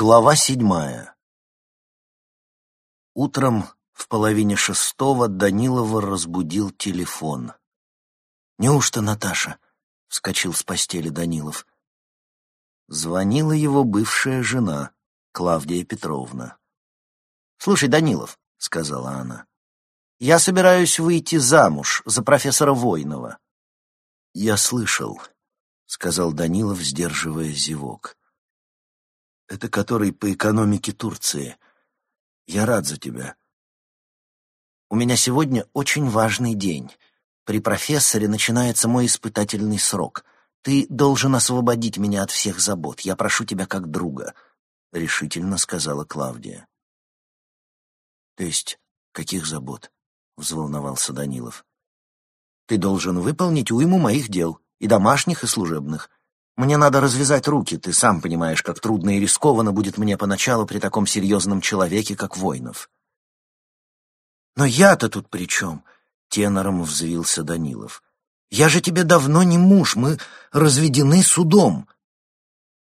Глава седьмая. Утром в половине шестого Данилова разбудил телефон. «Неужто Наташа?» — вскочил с постели Данилов. Звонила его бывшая жена, Клавдия Петровна. «Слушай, Данилов», — сказала она, — «я собираюсь выйти замуж за профессора Войнова». «Я слышал», — сказал Данилов, сдерживая зевок. Это который по экономике Турции. Я рад за тебя. У меня сегодня очень важный день. При профессоре начинается мой испытательный срок. Ты должен освободить меня от всех забот. Я прошу тебя как друга, — решительно сказала Клавдия. То есть каких забот? — взволновался Данилов. Ты должен выполнить уйму моих дел, и домашних, и служебных. Мне надо развязать руки, ты сам понимаешь, как трудно и рискованно будет мне поначалу при таком серьезном человеке, как Войнов. Но я-то тут при чем? Тенором взвился Данилов. Я же тебе давно не муж, мы разведены судом.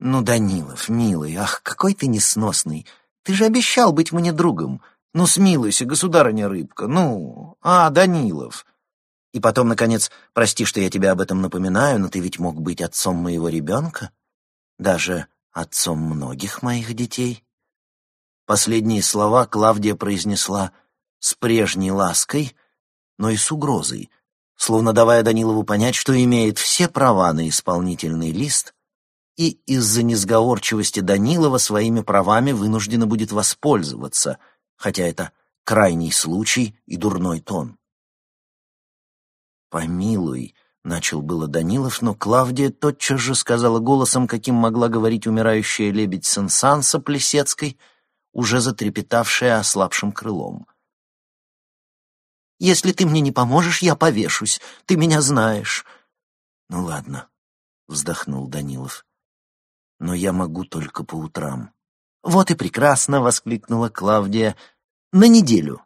Ну, Данилов, милый, ах, какой ты несносный. Ты же обещал быть мне другом. Ну, смилуйся, государыня рыбка, ну, а, Данилов. И потом, наконец, прости, что я тебе об этом напоминаю, но ты ведь мог быть отцом моего ребенка, даже отцом многих моих детей. Последние слова Клавдия произнесла с прежней лаской, но и с угрозой, словно давая Данилову понять, что имеет все права на исполнительный лист и из-за несговорчивости Данилова своими правами вынуждена будет воспользоваться, хотя это крайний случай и дурной тон. «Помилуй», — начал было Данилов, но Клавдия тотчас же сказала голосом, каким могла говорить умирающая лебедь Сенсанса Плесецкой, уже затрепетавшая ослабшим крылом. «Если ты мне не поможешь, я повешусь. Ты меня знаешь». «Ну ладно», — вздохнул Данилов. «Но я могу только по утрам». «Вот и прекрасно!» — воскликнула Клавдия. «На неделю».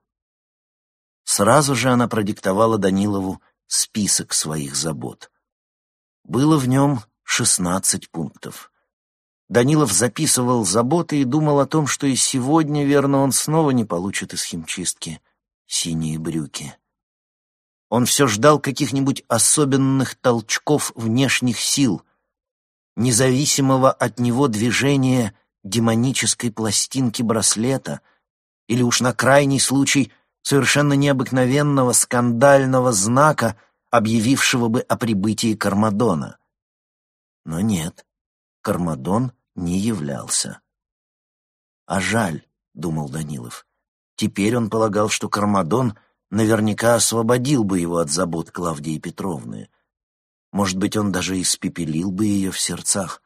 Сразу же она продиктовала Данилову список своих забот. Было в нем шестнадцать пунктов. Данилов записывал заботы и думал о том, что и сегодня, верно, он снова не получит из химчистки синие брюки. Он все ждал каких-нибудь особенных толчков внешних сил, независимого от него движения демонической пластинки браслета или уж на крайний случай — совершенно необыкновенного скандального знака, объявившего бы о прибытии Кармадона. Но нет, Кармадон не являлся. А жаль, — думал Данилов. Теперь он полагал, что Кармадон наверняка освободил бы его от забот Клавдии Петровны. Может быть, он даже испепелил бы ее в сердцах.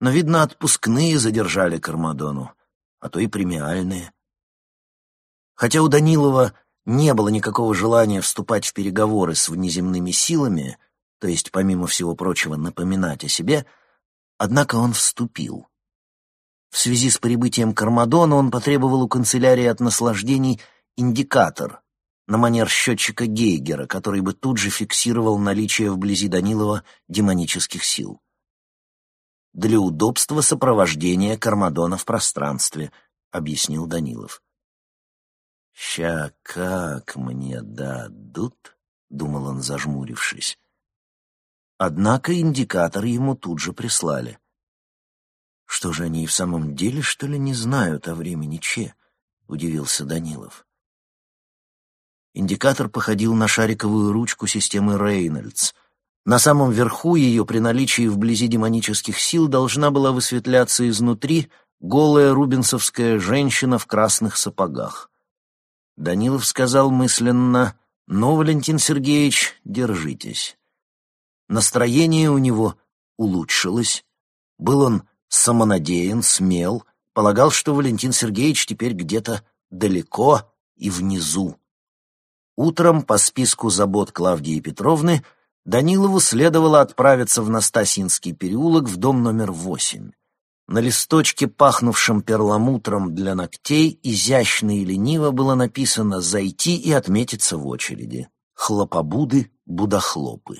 Но, видно, отпускные задержали Кармадону, а то и премиальные. Хотя у Данилова не было никакого желания вступать в переговоры с внеземными силами, то есть, помимо всего прочего, напоминать о себе, однако он вступил. В связи с прибытием Кармадона он потребовал у канцелярии от наслаждений индикатор на манер счетчика Гейгера, который бы тут же фиксировал наличие вблизи Данилова демонических сил. «Для удобства сопровождения Кармадона в пространстве», — объяснил Данилов. «Ща как мне дадут?» — думал он, зажмурившись. Однако индикатор ему тут же прислали. «Что же они и в самом деле, что ли, не знают о времени Че?» — удивился Данилов. Индикатор походил на шариковую ручку системы Рейнольдс. На самом верху ее при наличии вблизи демонических сил должна была высветляться изнутри голая рубинсовская женщина в красных сапогах. Данилов сказал мысленно, «Ну, Валентин Сергеевич, держитесь». Настроение у него улучшилось. Был он самонадеян, смел, полагал, что Валентин Сергеевич теперь где-то далеко и внизу. Утром по списку забот Клавдии Петровны Данилову следовало отправиться в Настасинский переулок в дом номер восемь. На листочке, пахнувшем перламутром для ногтей, изящно и лениво было написано «Зайти и отметиться в очереди». Хлопобуды, будохлопы.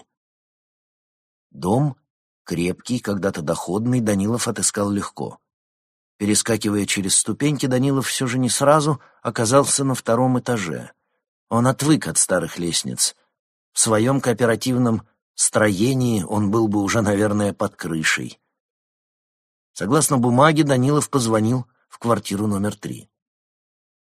Дом, крепкий, когда-то доходный, Данилов отыскал легко. Перескакивая через ступеньки, Данилов все же не сразу оказался на втором этаже. Он отвык от старых лестниц. В своем кооперативном строении он был бы уже, наверное, под крышей. Согласно бумаге, Данилов позвонил в квартиру номер три.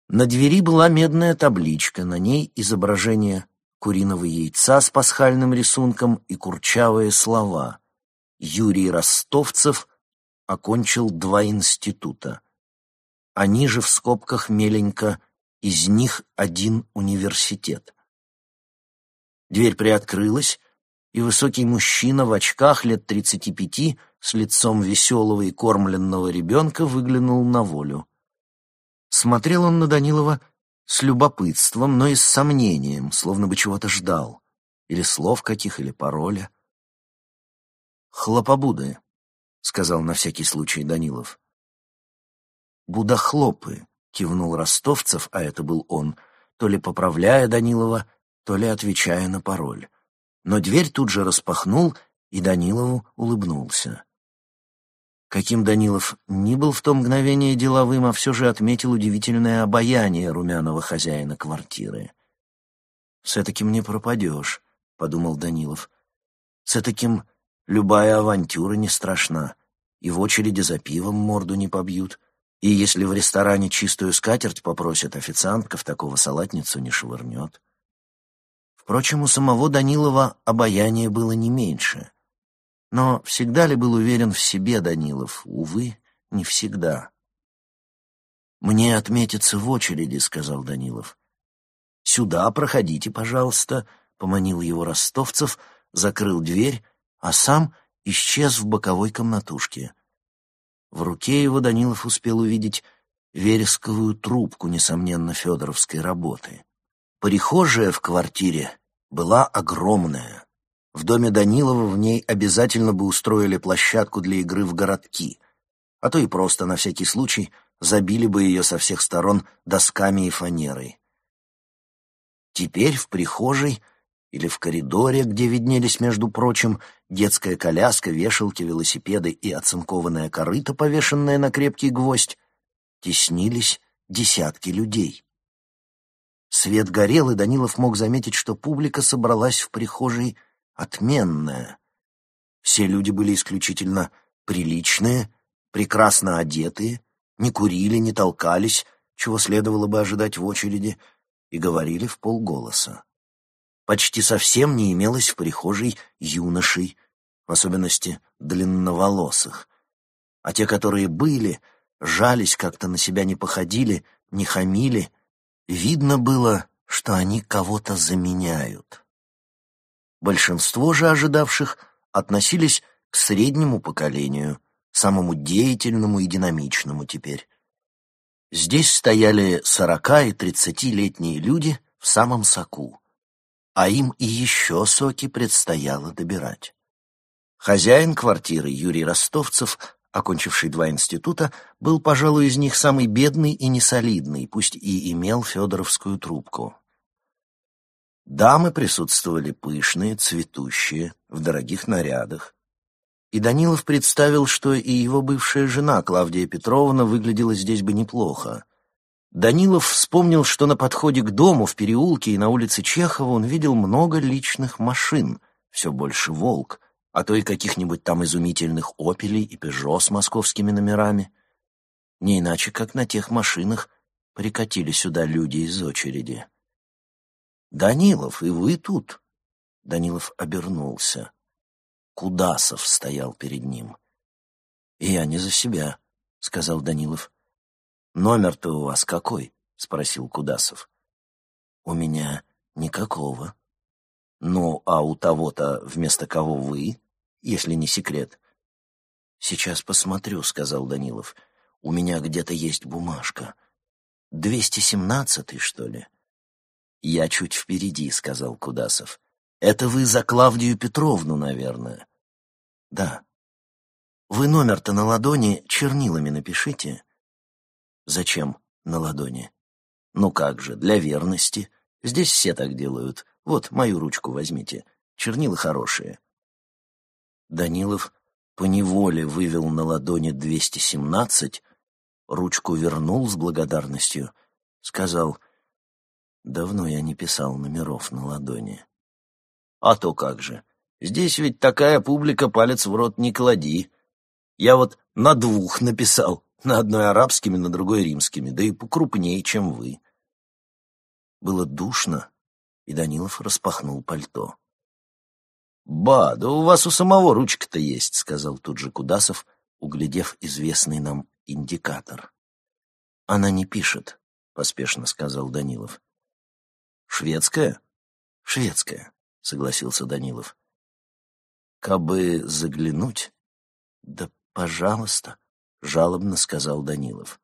На двери была медная табличка, на ней изображение куриного яйца с пасхальным рисунком и курчавые слова. Юрий Ростовцев окончил два института. А ниже в скобках меленько из них один университет. Дверь приоткрылась, и высокий мужчина в очках лет тридцати пяти с лицом веселого и кормленного ребенка выглянул на волю. Смотрел он на Данилова с любопытством, но и с сомнением, словно бы чего-то ждал. Или слов каких, или пароля. «Хлопобуды», — сказал на всякий случай Данилов. «Будохлопы», — кивнул Ростовцев, а это был он, то ли поправляя Данилова, то ли отвечая на пароль. Но дверь тут же распахнул, и Данилову улыбнулся. Каким Данилов ни был в то мгновение деловым, а все же отметил удивительное обаяние румяного хозяина квартиры. «С этаким не пропадешь», — подумал Данилов. «С этаким любая авантюра не страшна, и в очереди за пивом морду не побьют, и если в ресторане чистую скатерть попросят, официантка в такого салатницу не швырнет». Впрочем, у самого Данилова обаяние было не меньше — но всегда ли был уверен в себе Данилов? Увы, не всегда. «Мне отметиться в очереди», — сказал Данилов. «Сюда проходите, пожалуйста», — поманил его Ростовцев, закрыл дверь, а сам исчез в боковой комнатушке. В руке его Данилов успел увидеть вересковую трубку, несомненно, федоровской работы. Прихожая в квартире была огромная. В доме Данилова в ней обязательно бы устроили площадку для игры в городки, а то и просто, на всякий случай, забили бы ее со всех сторон досками и фанерой. Теперь в прихожей или в коридоре, где виднелись, между прочим, детская коляска, вешалки, велосипеды и оцинкованная корыта, повешенная на крепкий гвоздь, теснились десятки людей. Свет горел, и Данилов мог заметить, что публика собралась в прихожей отменная. Все люди были исключительно приличные, прекрасно одетые, не курили, не толкались, чего следовало бы ожидать в очереди, и говорили в полголоса. Почти совсем не имелось в прихожей юношей, в особенности длинноволосых. А те, которые были, жались, как-то на себя не походили, не хамили. Видно было, что они кого-то заменяют. Большинство же ожидавших относились к среднему поколению, самому деятельному и динамичному теперь. Здесь стояли сорока и тридцатилетние люди в самом соку, а им и еще соки предстояло добирать. Хозяин квартиры Юрий Ростовцев, окончивший два института, был, пожалуй, из них самый бедный и несолидный, пусть и имел федоровскую трубку. Дамы присутствовали пышные, цветущие, в дорогих нарядах. И Данилов представил, что и его бывшая жена Клавдия Петровна выглядела здесь бы неплохо. Данилов вспомнил, что на подходе к дому в переулке и на улице Чехова он видел много личных машин, все больше «Волк», а то и каких-нибудь там изумительных «Опелей» и «Пежо» с московскими номерами. Не иначе, как на тех машинах прикатили сюда люди из очереди. «Данилов, и вы тут?» Данилов обернулся. Кудасов стоял перед ним. «Я не за себя», — сказал Данилов. «Номер-то у вас какой?» — спросил Кудасов. «У меня никакого». «Ну, а у того-то вместо кого вы, если не секрет?» «Сейчас посмотрю», — сказал Данилов. «У меня где-то есть бумажка. Двести семнадцатый, что ли?» «Я чуть впереди», — сказал Кудасов. «Это вы за Клавдию Петровну, наверное?» «Да». «Вы номер-то на ладони чернилами напишите». «Зачем на ладони?» «Ну как же, для верности. Здесь все так делают. Вот, мою ручку возьмите. Чернила хорошие». Данилов поневоле вывел на ладони 217 ручку вернул с благодарностью, сказал, «Давно я не писал номеров на ладони». «А то как же! Здесь ведь такая публика, палец в рот не клади. Я вот на двух написал, на одной арабскими, на другой римскими, да и покрупнее, чем вы». Было душно, и Данилов распахнул пальто. «Ба, да у вас у самого ручка-то есть», — сказал тут же Кудасов, углядев известный нам индикатор. «Она не пишет», — поспешно сказал Данилов. «Шведская?» «Шведская», — согласился Данилов. «Кабы заглянуть?» «Да, пожалуйста», — жалобно сказал Данилов.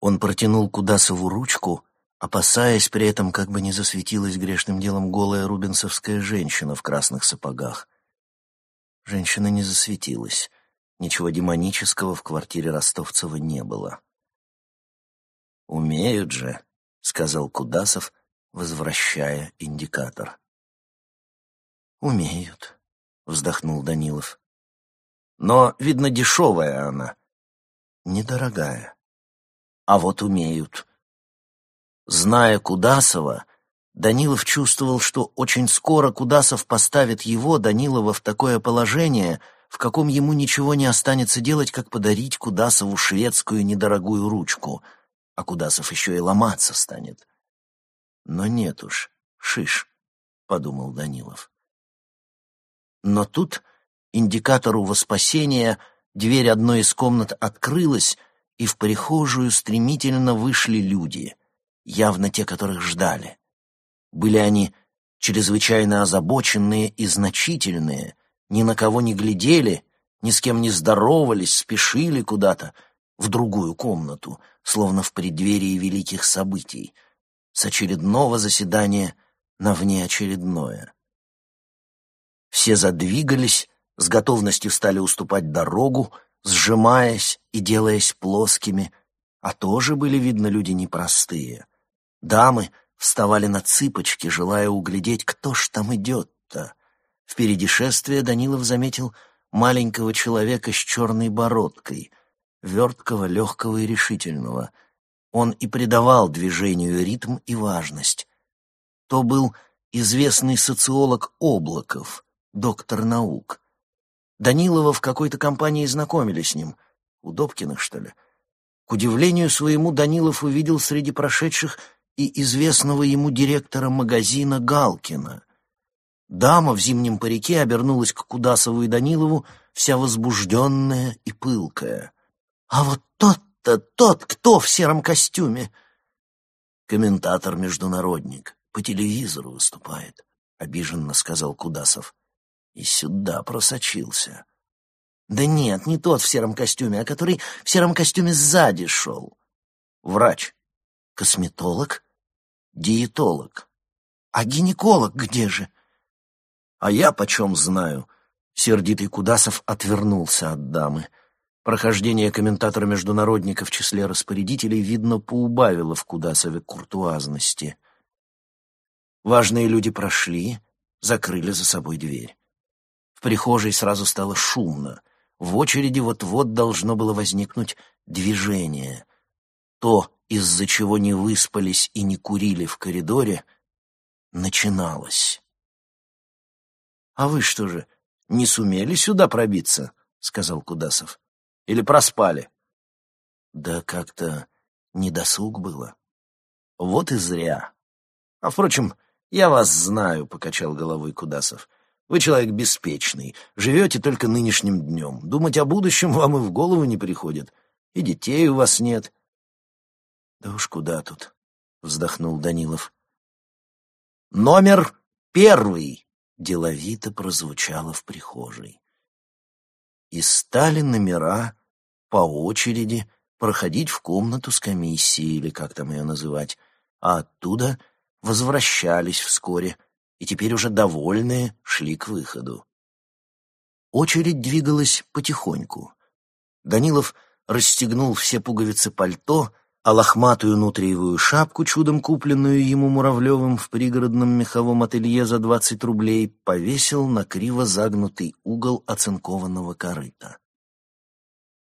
Он протянул Кудасову ручку, опасаясь при этом, как бы не засветилась грешным делом голая рубинсовская женщина в красных сапогах. Женщина не засветилась. Ничего демонического в квартире Ростовцева не было. «Умеют же», — сказал Кудасов, возвращая индикатор. «Умеют», — вздохнул Данилов. «Но, видно, дешевая она». «Недорогая». «А вот умеют», Зная Кудасова, Данилов чувствовал, что очень скоро Кудасов поставит его, Данилова, в такое положение, в каком ему ничего не останется делать, как подарить Кудасову шведскую недорогую ручку, а Кудасов еще и ломаться станет. Но нет уж, шиш, — подумал Данилов. Но тут индикатору во спасение дверь одной из комнат открылась, и в прихожую стремительно вышли люди — явно те, которых ждали. Были они чрезвычайно озабоченные и значительные, ни на кого не глядели, ни с кем не здоровались, спешили куда-то, в другую комнату, словно в преддверии великих событий, с очередного заседания на внеочередное. Все задвигались, с готовностью стали уступать дорогу, сжимаясь и делаясь плоскими, а тоже были, видно, люди непростые. Дамы вставали на цыпочки, желая углядеть, кто ж там идет-то. Впереди шествия Данилов заметил маленького человека с черной бородкой, верткого, легкого и решительного. Он и придавал движению ритм и важность. То был известный социолог Облаков, доктор наук. Данилова в какой-то компании знакомили с ним. У Добкиных, что ли? К удивлению своему Данилов увидел среди прошедших и известного ему директора магазина Галкина. Дама в зимнем парике обернулась к Кудасову и Данилову, вся возбужденная и пылкая. «А вот тот-то, тот, кто в сером костюме?» «Комментатор-международник, по телевизору выступает», — обиженно сказал Кудасов. «И сюда просочился». «Да нет, не тот в сером костюме, а который в сером костюме сзади шел». «Врач», Косметолог? Диетолог. А гинеколог где же? А я почем знаю? Сердитый Кудасов отвернулся от дамы. Прохождение комментатора-международника в числе распорядителей, видно, поубавило в Кудасове куртуазности. Важные люди прошли, закрыли за собой дверь. В прихожей сразу стало шумно. В очереди вот-вот должно было возникнуть движение. То, из-за чего не выспались и не курили в коридоре, начиналось. «А вы что же, не сумели сюда пробиться?» — сказал Кудасов. «Или проспали?» «Да как-то недосуг было». «Вот и зря. А, впрочем, я вас знаю», — покачал головой Кудасов. «Вы человек беспечный, живете только нынешним днем. Думать о будущем вам и в голову не приходит. И детей у вас нет, да уж куда тут, вздохнул Данилов. Номер первый деловито прозвучало в прихожей. И стали номера по очереди проходить в комнату с комиссией, или как там ее называть, а оттуда возвращались вскоре, и теперь уже довольные шли к выходу. Очередь двигалась потихоньку. Данилов расстегнул все пуговицы пальто, а лохматую нутриевую шапку, чудом купленную ему Муравлевым в пригородном меховом ателье за двадцать рублей, повесил на криво загнутый угол оцинкованного корыта.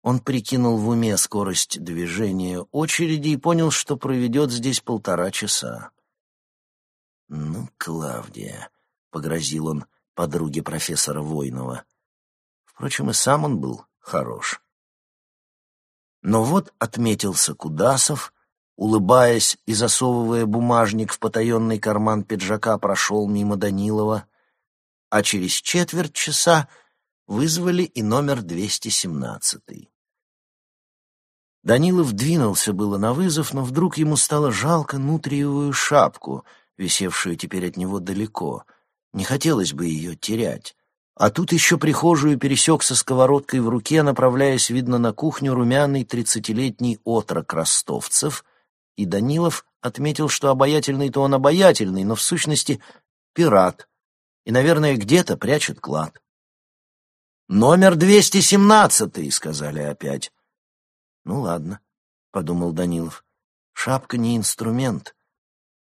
Он прикинул в уме скорость движения очереди и понял, что проведет здесь полтора часа. «Ну, Клавдия», — погрозил он подруге профессора Войнова. Впрочем, и сам он был хорош. Но вот отметился Кудасов, улыбаясь и засовывая бумажник в потаенный карман пиджака, прошел мимо Данилова, а через четверть часа вызвали и номер 217. Данилов двинулся было на вызов, но вдруг ему стало жалко нутриевую шапку, висевшую теперь от него далеко. Не хотелось бы ее терять. А тут еще прихожую пересек со сковородкой в руке, направляясь, видно, на кухню румяный тридцатилетний отрок ростовцев, и Данилов отметил, что обаятельный-то он обаятельный, но в сущности пират, и, наверное, где-то прячет клад. «Номер двести семнадцатый», — сказали опять. «Ну ладно», — подумал Данилов. «Шапка не инструмент,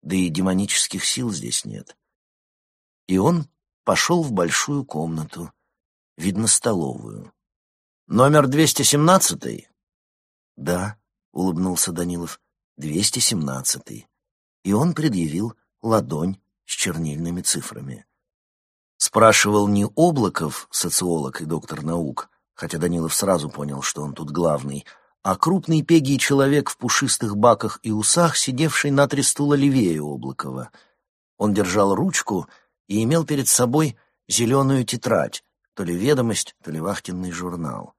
да и демонических сил здесь нет». И он пошел в большую комнату, видно, столовую. «Номер двести семнадцатый?» «Да», — улыбнулся Данилов, — «двести семнадцатый». И он предъявил ладонь с чернильными цифрами. Спрашивал не Облаков, социолог и доктор наук, хотя Данилов сразу понял, что он тут главный, — а крупный пегий человек в пушистых баках и усах, сидевший на три стула левее Облакова. Он держал ручку и имел перед собой зеленую тетрадь, то ли ведомость, то ли вахтенный журнал.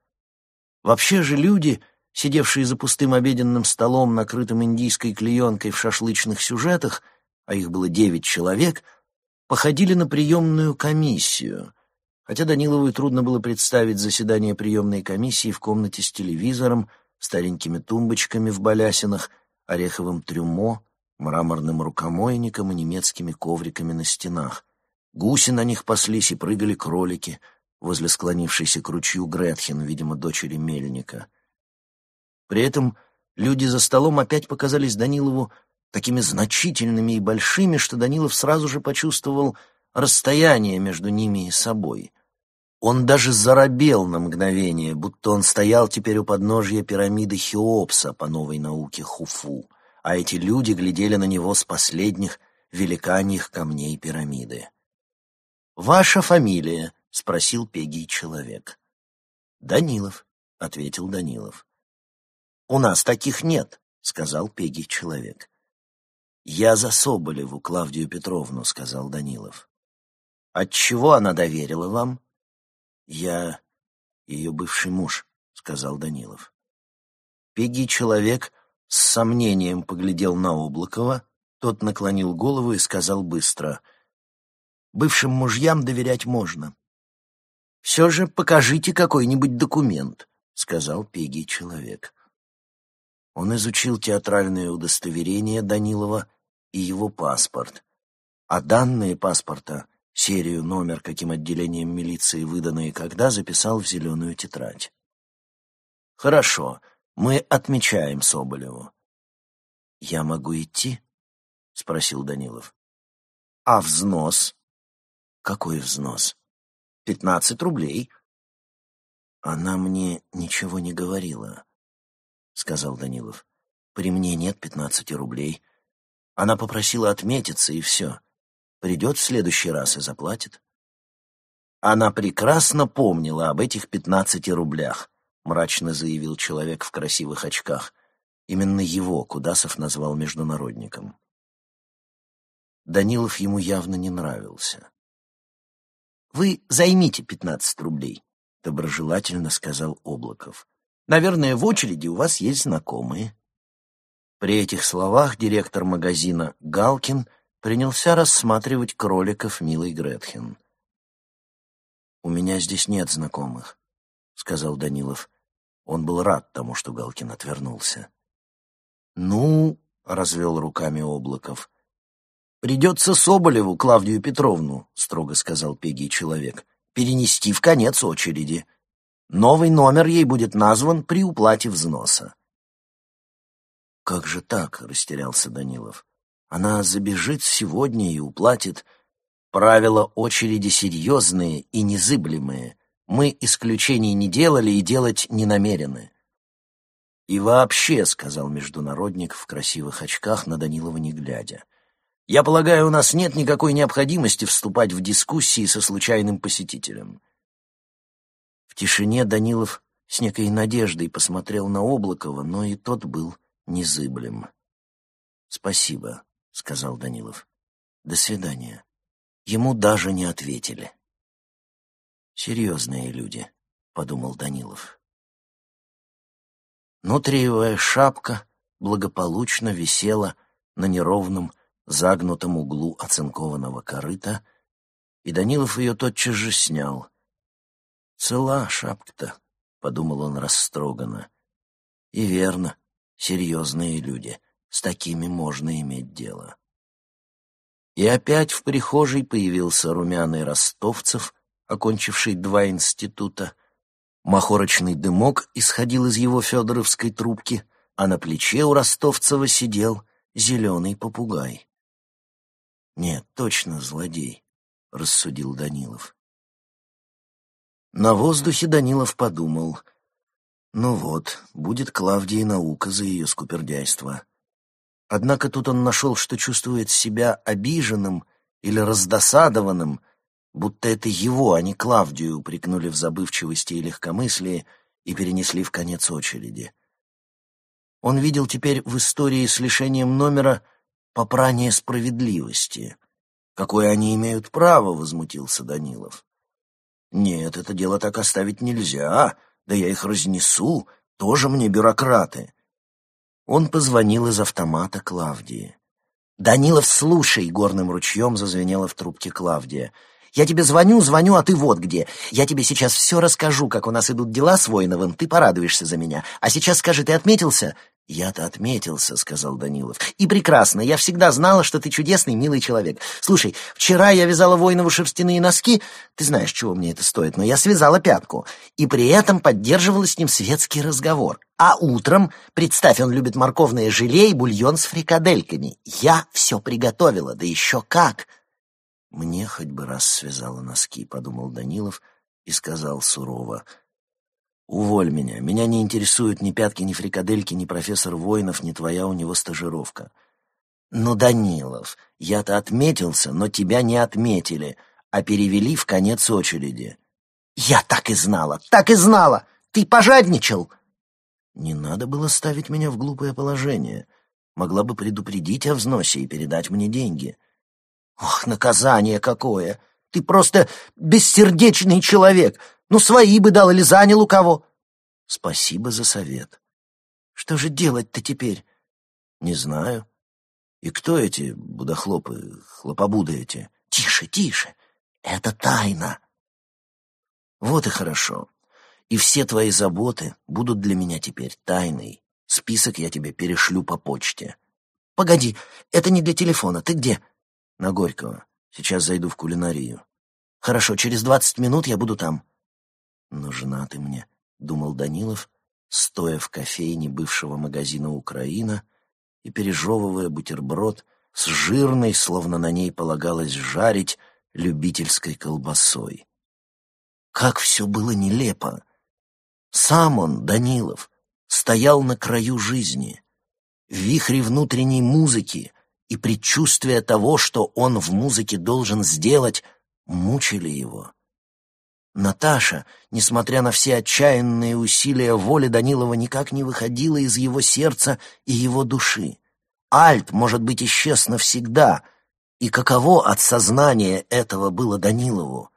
Вообще же люди, сидевшие за пустым обеденным столом, накрытым индийской клеенкой в шашлычных сюжетах, а их было девять человек, походили на приемную комиссию, хотя Данилову трудно было представить заседание приемной комиссии в комнате с телевизором, старенькими тумбочками в балясинах, ореховым трюмо, мраморным рукомойником и немецкими ковриками на стенах. Гуси на них паслись и прыгали кролики возле склонившейся к ручью Гретхен, видимо, дочери мельника. При этом люди за столом опять показались Данилову такими значительными и большими, что Данилов сразу же почувствовал расстояние между ними и собой. Он даже заробел на мгновение, будто он стоял теперь у подножья пирамиды Хеопса по новой науке Хуфу, а эти люди глядели на него с последних великаньих камней пирамиды. «Ваша фамилия?» — спросил Пегий человек. «Данилов», — ответил Данилов. «У нас таких нет», — сказал Пегий человек. «Я за Соболеву Клавдию Петровну», — сказал Данилов. «Отчего она доверила вам?» «Я ее бывший муж», — сказал Данилов. Пеги человек с сомнением поглядел на Облакова, тот наклонил голову и сказал быстро, «Бывшим мужьям доверять можно». «Все же покажите какой-нибудь документ», — сказал Пеги человек. Он изучил театральное удостоверение Данилова и его паспорт, а данные паспорта серию, номер, каким отделением милиции выдано и когда, записал в зеленую тетрадь. «Хорошо, мы отмечаем Соболеву». «Я могу идти?» — спросил Данилов. «А взнос?» «Какой взнос?» «Пятнадцать рублей». «Она мне ничего не говорила», — сказал Данилов. «При мне нет пятнадцати рублей. Она попросила отметиться, и все. Придет в следующий раз и заплатит. Она прекрасно помнила об этих пятнадцати рублях, мрачно заявил человек в красивых очках. Именно его Кудасов назвал международником. Данилов ему явно не нравился. «Вы займите пятнадцать рублей», — доброжелательно сказал Облаков. «Наверное, в очереди у вас есть знакомые». При этих словах директор магазина Галкин принялся рассматривать кроликов милой Гретхен. «У меня здесь нет знакомых», — сказал Данилов. Он был рад тому, что Галкин отвернулся. «Ну», — развел руками Облаков, — «придется Соболеву Клавдию Петровну», — строго сказал Пегий человек, — «перенести в конец очереди. Новый номер ей будет назван при уплате взноса». «Как же так?» — растерялся Данилов. Она забежит сегодня и уплатит. Правила очереди серьезные и незыблемые, Мы исключений не делали и делать не намерены. «И вообще», — сказал международник в красивых очках, на Данилова не глядя, «я полагаю, у нас нет никакой необходимости вступать в дискуссии со случайным посетителем». В тишине Данилов с некой надеждой посмотрел на Облакова, но и тот был незыблем. «Спасибо», — сказал Данилов. «До свидания». Ему даже не ответили. «Серьезные люди», — подумал Данилов. Нутриевая шапка благополучно висела на неровном, загнутом углу оцинкованного корыта, и Данилов ее тотчас же снял. «Цела шапка-то», — подумал он растроганно. «И верно, серьезные люди, с такими можно иметь дело». И опять в прихожей появился румяный ростовцев, окончивший два института, Махорочный дымок исходил из его федоровской трубки, а на плече у Ростовцева сидел зеленый попугай. «Нет, точно злодей», — рассудил Данилов. На воздухе Данилов подумал, «Ну вот, будет Клавдии наука за ее скупердяйство». Однако тут он нашел, что чувствует себя обиженным или раздосадованным — будто это его, а не Клавдию, упрекнули в забывчивости и легкомыслии и перенесли в конец очереди. Он видел теперь в истории с лишением номера попрание справедливости. «Какое они имеют право?» — возмутился Данилов. «Нет, это дело так оставить нельзя, да я их разнесу, тоже мне бюрократы». Он позвонил из автомата Клавдии. «Данилов, слушай!» — горным ручьем зазвенела в трубке Клавдия — я тебе звоню, звоню, а ты вот где. Я тебе сейчас все расскажу, как у нас идут дела с Воиновым, ты порадуешься за меня. А сейчас скажи, ты отметился?» «Я-то отметился», — сказал Данилов. «И прекрасно. Я всегда знала, что ты чудесный, милый человек. Слушай, вчера я вязала Воинову шерстяные носки. Ты знаешь, чего мне это стоит, но я связала пятку. И при этом поддерживала с ним светский разговор. А утром, представь, он любит морковное желе и бульон с фрикадельками. Я все приготовила, да еще как!» «Мне хоть бы раз связала носки», — подумал Данилов и сказал сурово. «Уволь меня. Меня не интересуют ни пятки, ни фрикадельки, ни профессор Воинов, ни твоя у него стажировка». «Ну, Данилов, я-то отметился, но тебя не отметили, а перевели в конец очереди». «Я так и знала, так и знала! Ты пожадничал!» «Не надо было ставить меня в глупое положение. Могла бы предупредить о взносе и передать мне деньги». Ох, наказание какое! Ты просто бессердечный человек. Ну, свои бы дал или занял у кого. Спасибо за совет. Что же делать-то теперь? Не знаю. И кто эти будохлопы, хлопобуды эти? Тише, тише. Это тайна. Вот и хорошо. И все твои заботы будут для меня теперь тайной. Список я тебе перешлю по почте. Погоди, это не для телефона. Ты где? На Горького. Сейчас зайду в кулинарию. Хорошо, через двадцать минут я буду там. Нужна ты мне, думал Данилов, стоя в кофейне бывшего магазина «Украина» и пережевывая бутерброд с жирной, словно на ней полагалось жарить, любительской колбасой. Как все было нелепо! Сам он, Данилов, стоял на краю жизни. В вихре внутренней музыки, и предчувствие того, что он в музыке должен сделать, мучили его. Наташа, несмотря на все отчаянные усилия воли Данилова, никак не выходила из его сердца и его души. Альт, может быть, исчез навсегда, и каково от сознания этого было Данилову?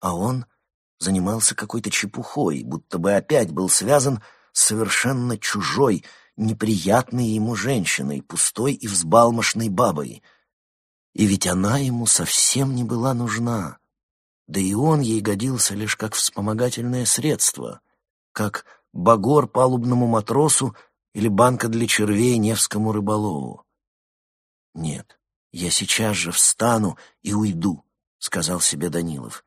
А он занимался какой-то чепухой, будто бы опять был связан с совершенно чужой, неприятной ему женщиной, пустой и взбалмошной бабой. И ведь она ему совсем не была нужна. Да и он ей годился лишь как вспомогательное средство, как багор палубному матросу или банка для червей невскому рыболову. «Нет, я сейчас же встану и уйду», — сказал себе Данилов.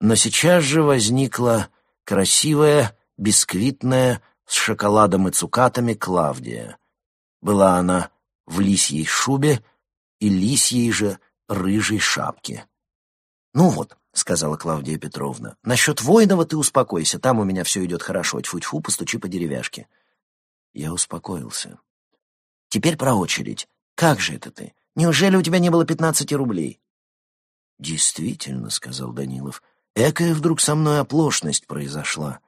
Но сейчас же возникла красивая, бисквитная, с шоколадом и цукатами Клавдия. Была она в лисьей шубе и лисьей же рыжей шапке. «Ну вот, сказала Клавдия Петровна. «Насчет Войнова ты успокойся, там у меня все идет хорошо. Тьфу-тьфу, постучи по деревяшке». Я успокоился. «Теперь про очередь. Как же это ты? Неужели у тебя не было пятнадцати рублей?» «Действительно», — сказал Данилов, — «экая вдруг со мной оплошность произошла».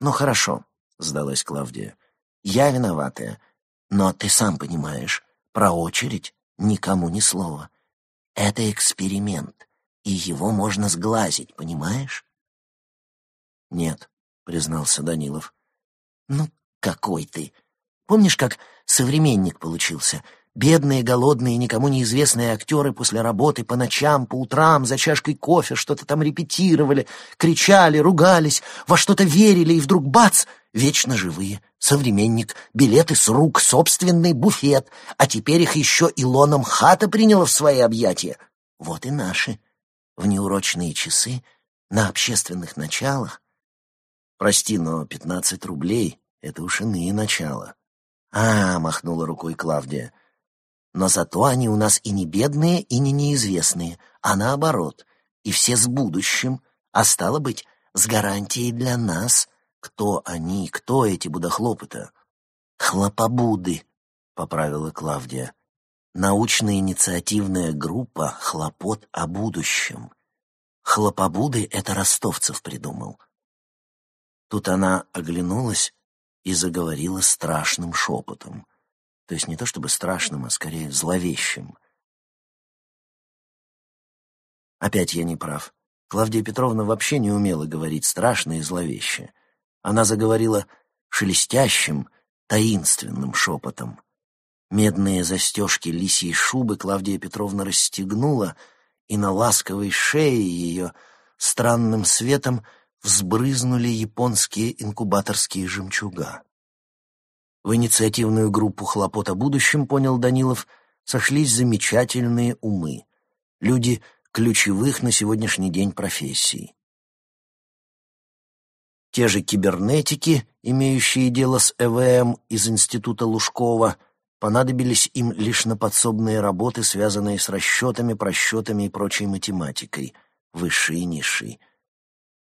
«Ну хорошо», — сдалась Клавдия, — «я виноватая, но ты сам понимаешь, про очередь никому ни слова. Это эксперимент, и его можно сглазить, понимаешь?» «Нет», — признался Данилов. «Ну, какой ты! Помнишь, как современник получился?» Бедные, голодные, никому неизвестные актеры после работы по ночам, по утрам, за чашкой кофе что-то там репетировали, кричали, ругались, во что-то верили, и вдруг бац! Вечно живые, современник, билеты с рук, собственный буфет, а теперь их еще и лоном хата приняла в свои объятия. Вот и наши. В неурочные часы, на общественных началах. Прости, но пятнадцать рублей — это уж иные начала. «А, — махнула рукой Клавдия, — но зато они у нас и не бедные, и не неизвестные, а наоборот, и все с будущим, а стало быть, с гарантией для нас, кто они, кто эти будохлопы-то. «Хлопобуды», — поправила Клавдия. «Научно-инициативная группа «Хлопот о будущем». Хлопобуды — это ростовцев придумал». Тут она оглянулась и заговорила страшным шепотом — то есть не то чтобы страшным, а скорее зловещим. Опять я не прав. Клавдия Петровна вообще не умела говорить страшно и зловеще. Она заговорила шелестящим, таинственным шепотом. Медные застежки лисьей шубы Клавдия Петровна расстегнула, и на ласковой шее ее странным светом взбрызнули японские инкубаторские жемчуга. В инициативную группу «Хлопот о будущем», понял Данилов, сошлись замечательные умы, люди ключевых на сегодняшний день профессий. Те же кибернетики, имеющие дело с ЭВМ из Института Лужкова, понадобились им лишь на подсобные работы, связанные с расчетами, просчетами и прочей математикой, высшей и низшей.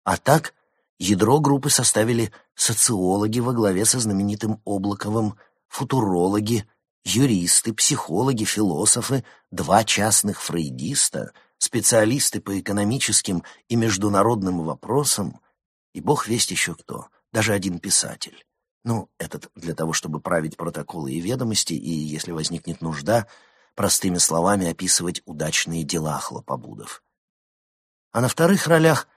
А так Ядро группы составили социологи во главе со знаменитым Облаковым, футурологи, юристы, психологи, философы, два частных фрейдиста, специалисты по экономическим и международным вопросам, и бог весть еще кто, даже один писатель. Ну, этот для того, чтобы править протоколы и ведомости, и, если возникнет нужда, простыми словами описывать удачные дела хлопобудов. А на вторых ролях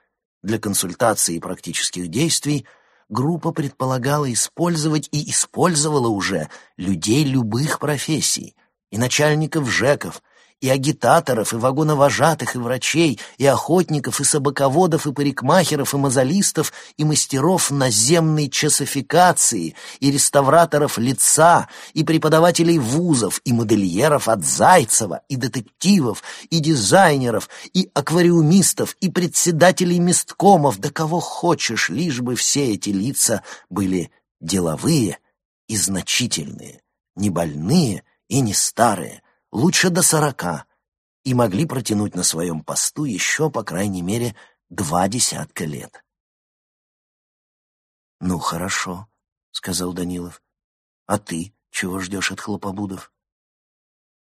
для консультаций и практических действий группа предполагала использовать и использовала уже людей любых профессий, и начальников ЖЭКов, и агитаторов, и вагоновожатых, и врачей, и охотников, и собаководов, и парикмахеров, и мозолистов, и мастеров наземной часофикации, и реставраторов лица, и преподавателей вузов, и модельеров от Зайцева, и детективов, и дизайнеров, и аквариумистов, и председателей месткомов, да кого хочешь, лишь бы все эти лица были деловые и значительные, не больные и не старые, лучше до сорока, и могли протянуть на своем посту еще, по крайней мере, два десятка лет. «Ну, хорошо», — сказал Данилов. «А ты чего ждешь от хлопобудов?»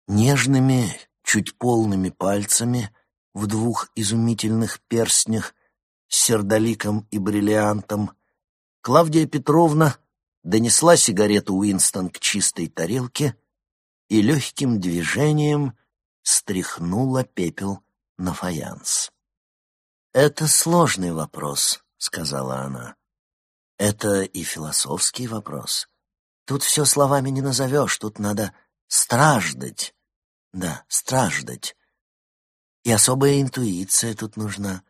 Нежными, чуть полными пальцами в двух изумительных перстнях с сердоликом и бриллиантом Клавдия Петровна донесла сигарету Уинстон к чистой тарелке — и легким движением стряхнула пепел на фаянс. «Это сложный вопрос», — сказала она. «Это и философский вопрос. Тут все словами не назовешь, тут надо страждать. Да, страждать. И особая интуиция тут нужна.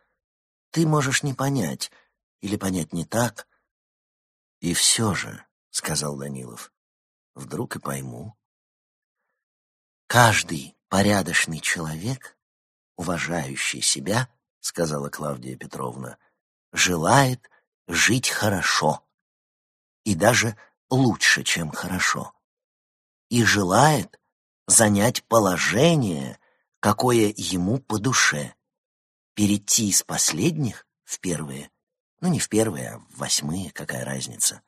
Ты можешь не понять, или понять не так. И все же, — сказал Данилов, — вдруг и пойму. «Каждый порядочный человек, уважающий себя, — сказала Клавдия Петровна, — желает жить хорошо и даже лучше, чем хорошо, и желает занять положение, какое ему по душе, перейти из последних в первые. Ну, не в первые, а в восьмые, какая разница.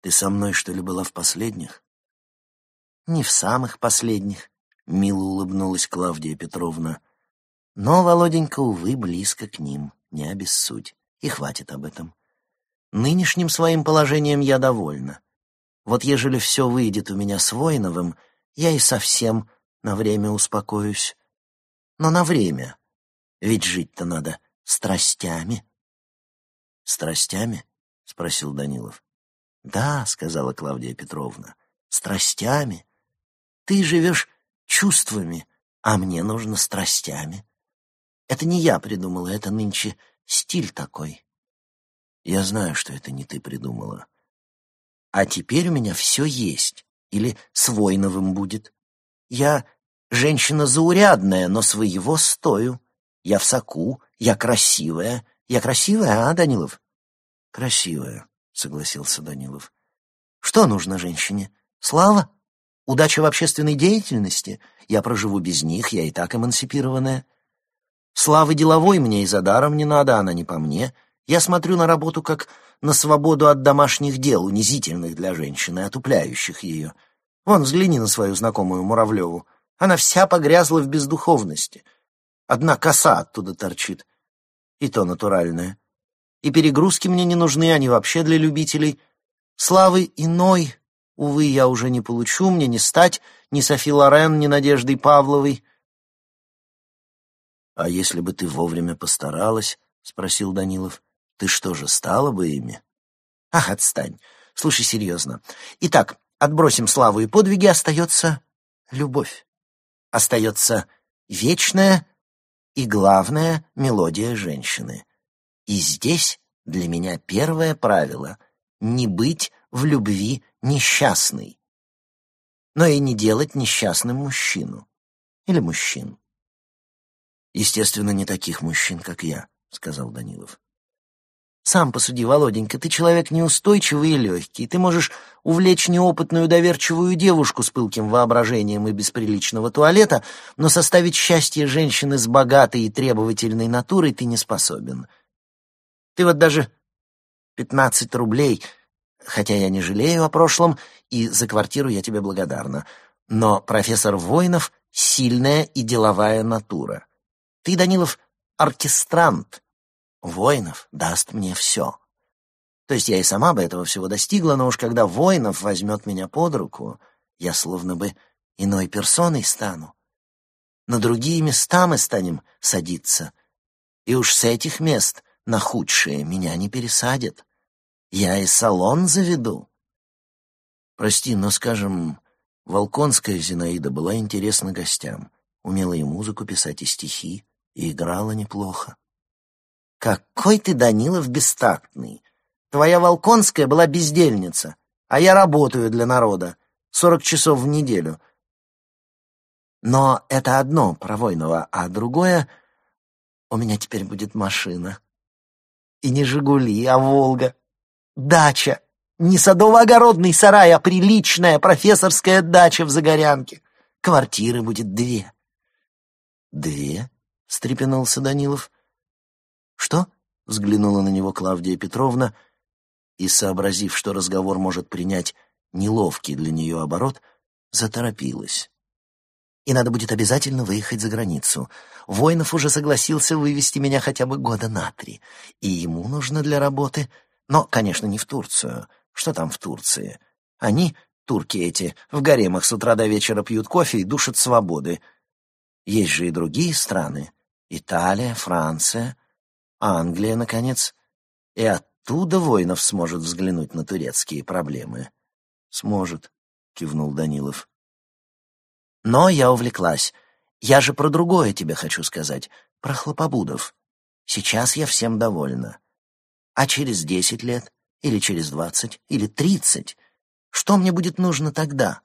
Ты со мной, что ли, была в последних? Не в самых последних, — мило улыбнулась Клавдия Петровна. Но, Володенька, увы, близко к ним, не обессудь. И хватит об этом. Нынешним своим положением я довольна. Вот ежели все выйдет у меня с Воиновым, я и совсем на время успокоюсь. Но на время. Ведь жить-то надо страстями. «Страстями?» — спросил Данилов. «Да», — сказала Клавдия Петровна, — «страстями. Ты живешь чувствами, а мне нужно страстями. Это не я придумала, это нынче стиль такой». «Я знаю, что это не ты придумала. А теперь у меня все есть, или с Войновым будет. Я женщина заурядная, но своего стою. Я в соку, я красивая. Я красивая, а, Данилов? Красивая, согласился Данилов. Что нужно женщине? Слава? Удача в общественной деятельности? Я проживу без них, я и так эмансипированная. Славы деловой мне и за даром не надо, она не по мне. Я смотрю на работу как на свободу от домашних дел, унизительных для женщины, отупляющих ее. Вон, взгляни на свою знакомую Муравлеву. Она вся погрязла в бездуховности. Одна коса оттуда торчит. И то натуральная. И перегрузки мне не нужны, они вообще для любителей. Славы иной, увы, я уже не получу, мне не стать ни Софи Лорен, ни Надеждой Павловой. — А если бы ты вовремя постаралась, — спросил Данилов, — ты что же, стала бы ими? — Ах, отстань. Слушай, серьезно. Итак, Отбросим славу и подвиги, остается любовь. Остается вечная и главная мелодия женщины. И здесь для меня первое правило — не быть в любви несчастной, но и не делать несчастным мужчину или мужчин. Естественно, не таких мужчин, как я, — сказал Данилов. Сам посуди, Володенька, ты человек неустойчивый и легкий. Ты можешь увлечь неопытную доверчивую девушку с пылким воображением и без приличного туалета, но составить счастье женщины с богатой и требовательной натурой ты не способен. Ты вот даже пятнадцать рублей, хотя я не жалею о прошлом, и за квартиру я тебе благодарна. Но профессор Воинов — сильная и деловая натура. Ты, Данилов, оркестрант — Воинов даст мне все. То есть я и сама бы этого всего достигла, но уж когда Воинов возьмет меня под руку, я словно бы иной персоной стану. На другие места мы станем садиться, и уж с этих мест на худшие меня не пересадят. Я и салон заведу. Прости, но, скажем, Волконская Зинаида была интересна гостям, умела и музыку писать, и стихи, и играла неплохо. Какой ты, Данилов, бестактный. Твоя Волконская была бездельница, а я работаю для народа. Сорок часов в неделю. Но это одно про Войнова, а другое... У меня теперь будет машина. И не «Жигули», а «Волга». Дача. Не садово-огородный сарай, а приличная профессорская дача в Загорянке. Квартиры будет две. «Две?» — встрепенулся Данилов. «Что?» — взглянула на него Клавдия Петровна и, сообразив, что разговор может принять неловкий для нее оборот, заторопилась. «И надо будет обязательно выехать за границу. Воинов уже согласился вывести меня хотя бы года на три, и ему нужно для работы, но, конечно, не в Турцию. Что там в Турции? Они, турки эти, в гаремах с утра до вечера пьют кофе и душат свободы. Есть же и другие страны. Италия, Франция. Англия, наконец, и оттуда воинов сможет взглянуть на турецкие проблемы. Сможет, кивнул Данилов. Но я увлеклась. Я же про другое тебе хочу сказать, про хлопобудов. Сейчас я всем довольна. А через десять лет, или через двадцать, или тридцать, что мне будет нужно тогда?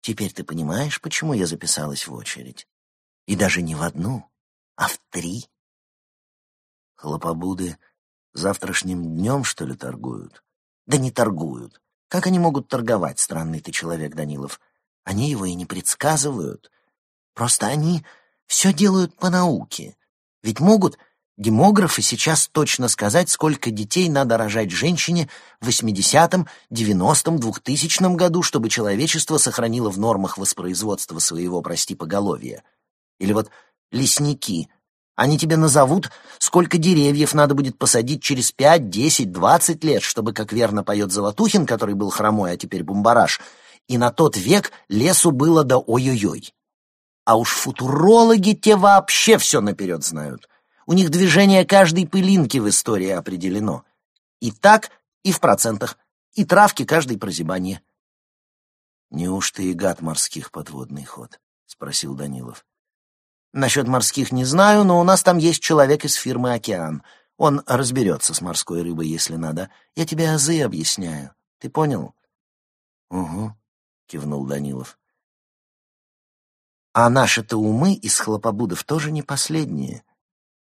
Теперь ты понимаешь, почему я записалась в очередь? И даже не в одну, а в три. Хлопобуды завтрашним днем, что ли, торгуют? Да не торгуют. Как они могут торговать, странный ты человек, Данилов? Они его и не предсказывают. Просто они все делают по науке. Ведь могут демографы сейчас точно сказать, сколько детей надо рожать женщине в 80-м, 90-м, 2000 году, чтобы человечество сохранило в нормах воспроизводства своего, прости, поголовья. Или вот лесники. Они тебе назовут, сколько деревьев надо будет посадить через 5, 10, 20 лет, чтобы, как верно поет Золотухин, который был хромой, а теперь бумбараш, и на тот век лесу было до ой-ой-ой. А уж футурологи те вообще все наперед знают. У них движение каждой пылинки в истории определено. И так, и в процентах, и травки каждой прозябания. «Неужто и гад морских подводный ход?» — спросил Данилов. «Насчет морских не знаю, но у нас там есть человек из фирмы «Океан». Он разберется с морской рыбой, если надо. Я тебе азы объясняю. Ты понял?» «Угу», — кивнул Данилов. А наши-то умы из хлопобудов тоже не последние.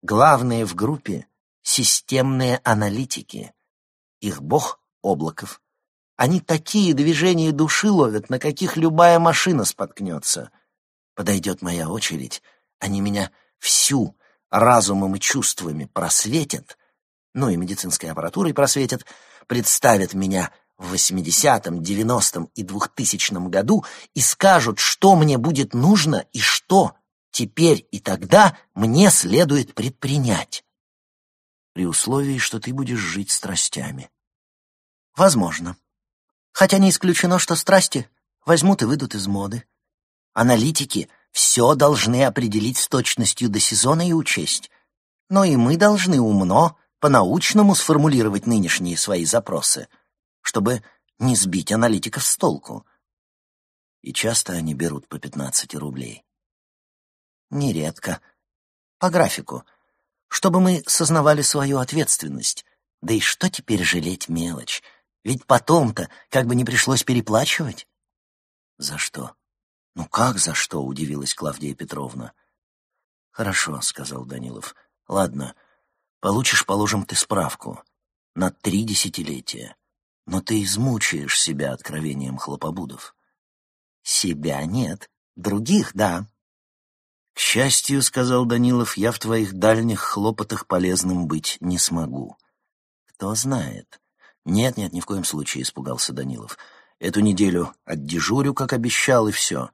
Главные в группе — системные аналитики. Их бог — Облаков. Они такие движения души ловят, на каких любая машина споткнется. Подойдет моя очередь, они меня всю разумом и чувствами просветят, ну и медицинской аппаратурой просветят, представят меня в 80-м, 90-м и 2000 году и скажут, что мне будет нужно и что теперь и тогда мне следует предпринять. При условии, что ты будешь жить страстями. Возможно. Хотя не исключено, что страсти возьмут и выйдут из моды. Аналитики все должны определить с точностью до сезона и учесть. Но и мы должны умно, по-научному сформулировать нынешние свои запросы — чтобы не сбить аналитиков с толку. И часто они берут по 15 рублей. Нередко. По графику. Чтобы мы сознавали свою ответственность. Да и что теперь жалеть мелочь? Ведь потом-то как бы не пришлось переплачивать. За что? Ну как за что? Удивилась Клавдия Петровна. Хорошо, сказал Данилов. Ладно, получишь, положим, ты справку. На три десятилетия но ты измучаешь себя откровением хлопобудов. Себя нет, других — да. Счастью, — сказал Данилов, — я в твоих дальних хлопотах полезным быть не смогу. Кто знает. Нет-нет, ни в коем случае, — испугался Данилов. Эту неделю отдежурю, как обещал, и все.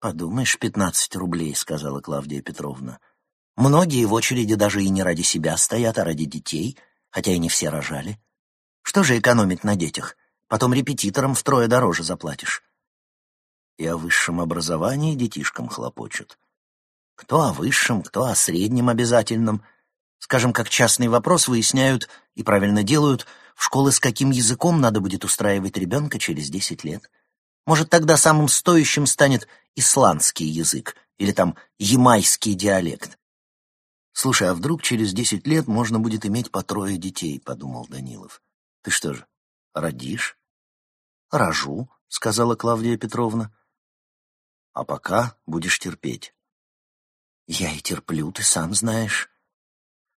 Подумаешь, пятнадцать рублей, — сказала Клавдия Петровна. Многие в очереди даже и не ради себя стоят, а ради детей, хотя и не все рожали. Что же экономить на детях? Потом репетиторам втрое дороже заплатишь. И о высшем образовании детишкам хлопочут. Кто о высшем, кто о среднем обязательном. Скажем, как частный вопрос выясняют и правильно делают, в школы с каким языком надо будет устраивать ребенка через десять лет. Может, тогда самым стоящим станет исландский язык или там ямайский диалект. «Слушай, а вдруг через десять лет можно будет иметь по трое детей?» — подумал Данилов. Ты что же, родишь? Рожу, сказала Клавдия Петровна. А пока будешь терпеть. Я и терплю, ты сам знаешь.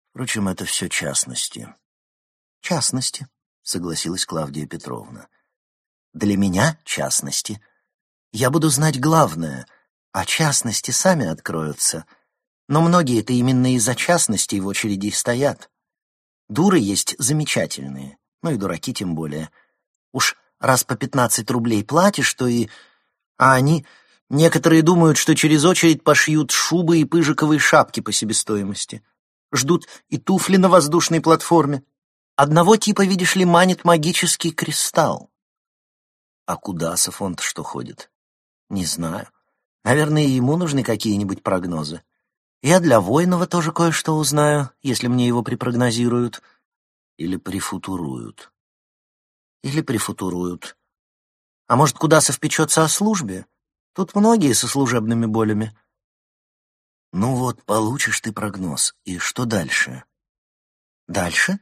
Впрочем, это все частности. Частности, согласилась Клавдия Петровна. Для меня частности. Я буду знать главное, а частности сами откроются. Но многие-то именно из-за частностей в очереди стоят. Дуры есть замечательные ну и дураки тем более. Уж раз по пятнадцать рублей платишь, то и... А они... Некоторые думают, что через очередь пошьют шубы и пыжиковые шапки по себестоимости. Ждут и туфли на воздушной платформе. Одного типа, видишь ли, манит магический кристалл. А куда Сафон-то что ходит? Не знаю. Наверное, ему нужны какие-нибудь прогнозы. Я для Воинова тоже кое-что узнаю, если мне его припрогнозируют. Или прифутуруют. Или прифутуруют. А может, куда совпечется о службе? Тут многие со служебными болями. Ну вот, получишь ты прогноз. И что дальше? Дальше?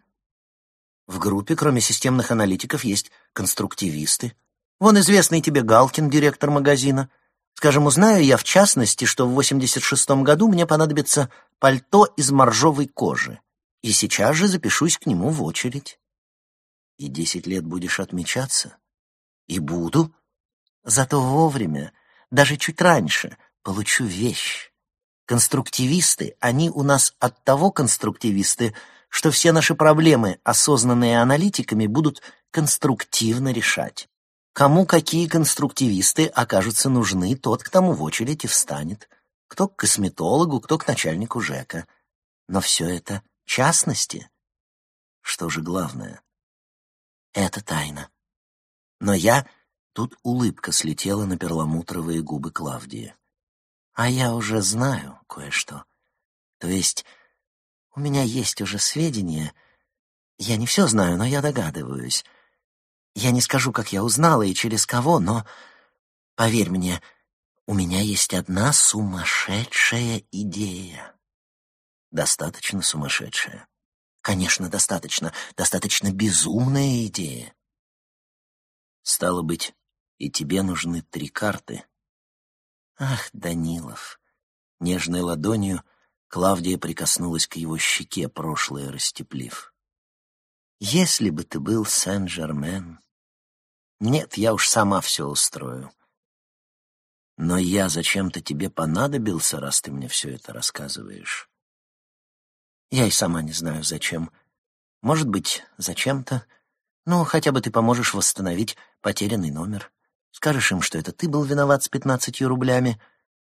В группе, кроме системных аналитиков, есть конструктивисты. Вон известный тебе Галкин, директор магазина. Скажем, узнаю я в частности, что в 86-м году мне понадобится пальто из моржовой кожи и сейчас же запишусь к нему в очередь. И десять лет будешь отмечаться? И буду. Зато вовремя, даже чуть раньше, получу вещь. Конструктивисты, они у нас от того конструктивисты, что все наши проблемы, осознанные аналитиками, будут конструктивно решать. Кому какие конструктивисты окажутся нужны, тот к тому в очередь и встанет. Кто к косметологу, кто к начальнику ЖЭКа. Но все это частности. Что же главное? Это тайна. Но я... Тут улыбка слетела на перламутровые губы Клавдии. А я уже знаю кое-что. То есть у меня есть уже сведения. Я не все знаю, но я догадываюсь. Я не скажу, как я узнала и через кого, но, поверь мне, у меня есть одна сумасшедшая идея. Достаточно сумасшедшая. Конечно, достаточно. Достаточно безумная идея. Стало быть, и тебе нужны три карты. Ах, Данилов. Нежной ладонью Клавдия прикоснулась к его щеке, прошлое растеплив. Если бы ты был Сен-Жермен, нет, я уж сама все устрою. Но я зачем-то тебе понадобился, раз ты мне все это рассказываешь. Я и сама не знаю, зачем. Может быть, зачем-то. Ну, хотя бы ты поможешь восстановить потерянный номер. Скажешь им, что это ты был виноват с пятнадцатью рублями.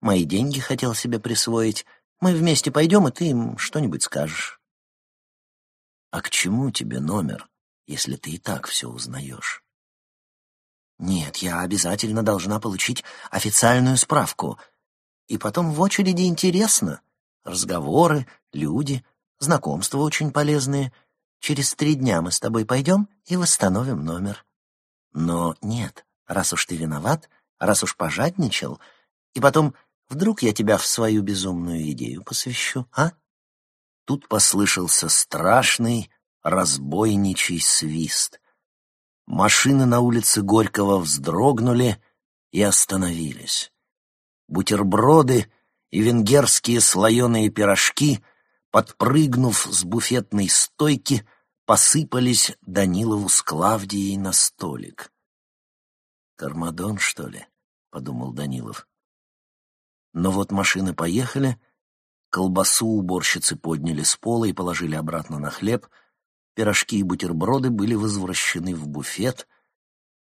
Мои деньги хотел себе присвоить. Мы вместе пойдем, и ты им что-нибудь скажешь. А к чему тебе номер, если ты и так все узнаешь? Нет, я обязательно должна получить официальную справку. И потом в очереди интересно. Разговоры, люди, знакомства очень полезные. Через три дня мы с тобой пойдем и восстановим номер. Но нет, раз уж ты виноват, раз уж пожадничал, и потом вдруг я тебя в свою безумную идею посвящу, а? Тут послышался страшный разбойничий свист — Машины на улице Горького вздрогнули и остановились. Бутерброды и венгерские слоеные пирожки, подпрыгнув с буфетной стойки, посыпались Данилову с Клавдией на столик. «Кармадон, что ли?» — подумал Данилов. Но вот машины поехали, колбасу уборщицы подняли с пола и положили обратно на хлеб — Пирожки и бутерброды были возвращены в буфет,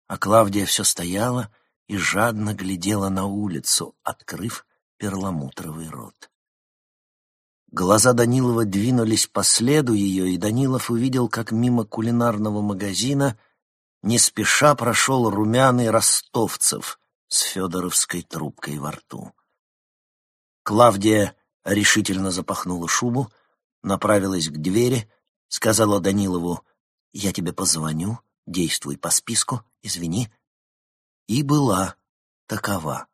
а Клавдия все стояла и жадно глядела на улицу, открыв перламутровый рот. Глаза Данилова двинулись по следу ее, и Данилов увидел, как мимо кулинарного магазина не спеша прошел румяный ростовцев с федоровской трубкой во рту. Клавдия решительно запахнула шубу, направилась к двери сказала Данилову, «Я тебе позвоню, действуй по списку, извини». И была такова.